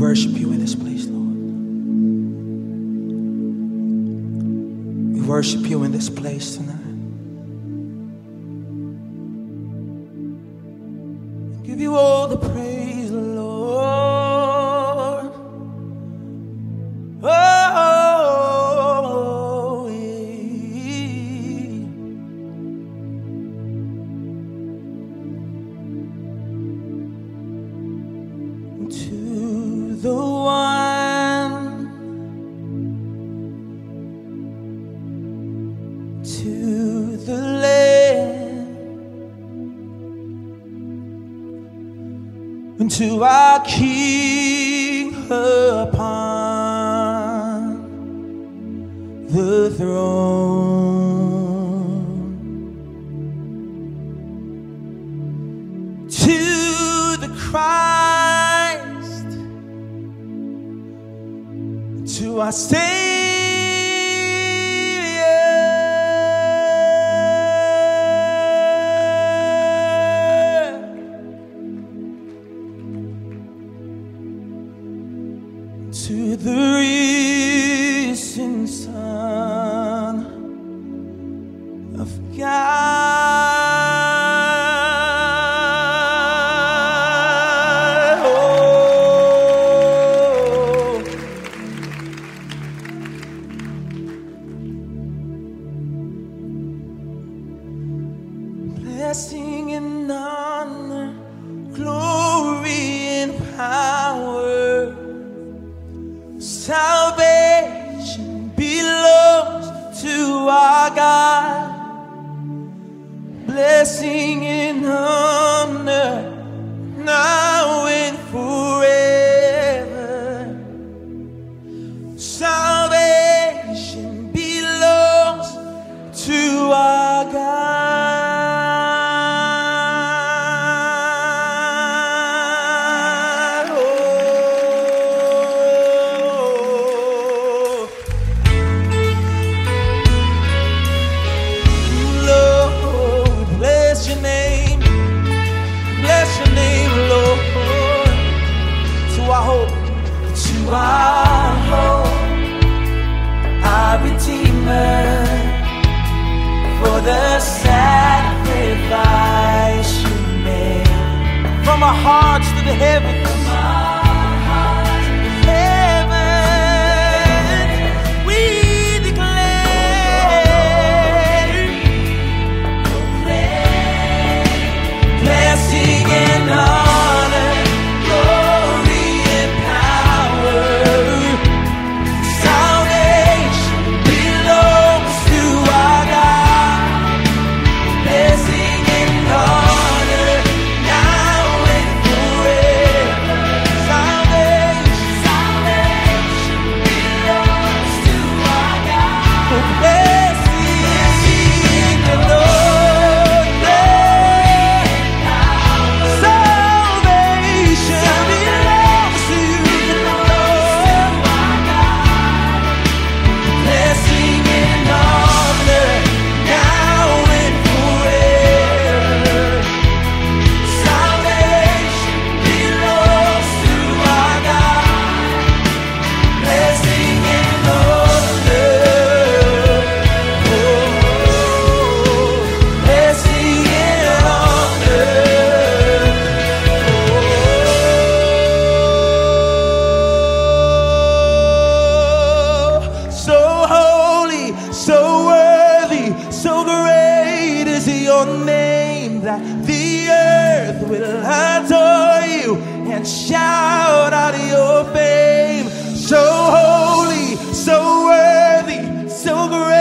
worship you in this place, Lord. We worship you in this place tonight. Give you all the praise, to our king upon the throne. To the Christ, to our Savior, of God. Oh. Blessing our hope, our Redeemer, for the sacrifice you made. From our hearts to the heavens. That the earth will adore you and shout out your fame. So holy, so worthy, so great.